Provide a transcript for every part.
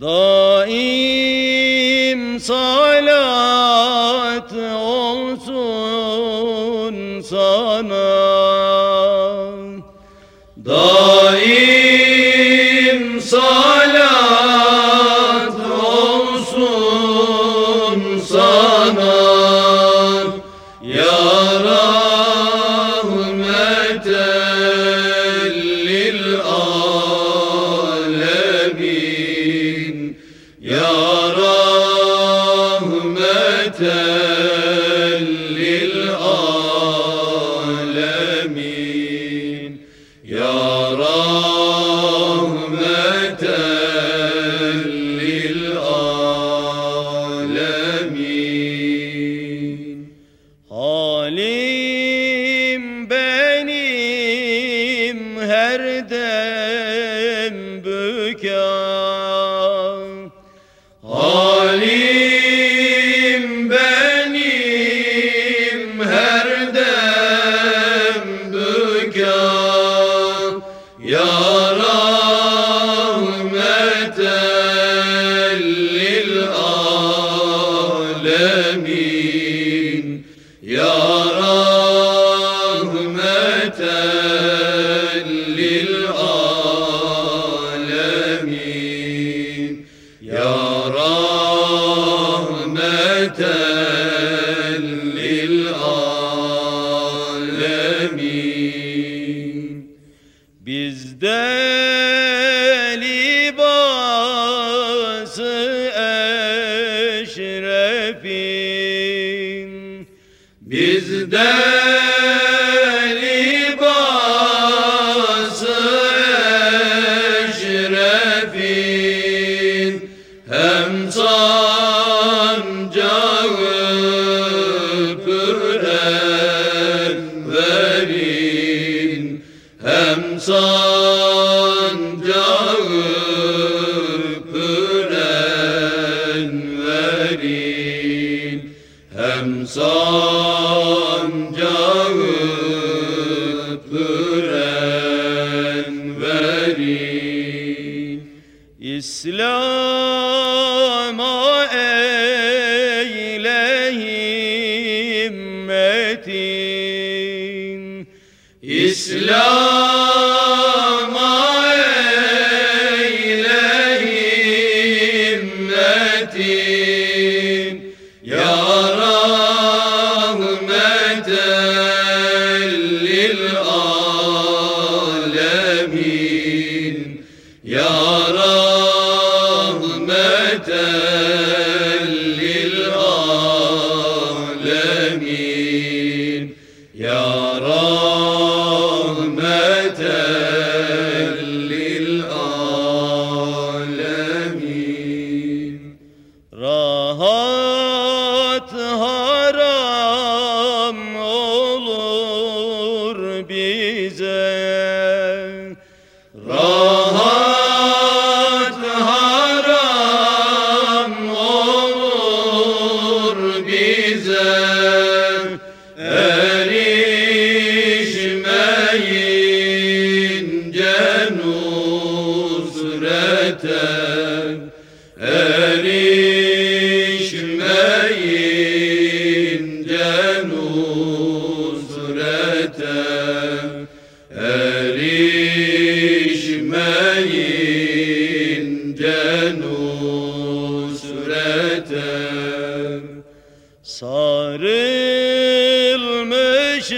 Daim salat olsun sana. Daim salat olsun sana her dem Bizde libası eşrefin. Bizde libası eşrefin. Hem sancağı püren verin Hem sancağı püren verin. Hem sancağı püren verin. İslam'a eyle himmetin İslam'a eyle himmetin Ya rahmeten lil alemin. Ya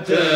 Altyazı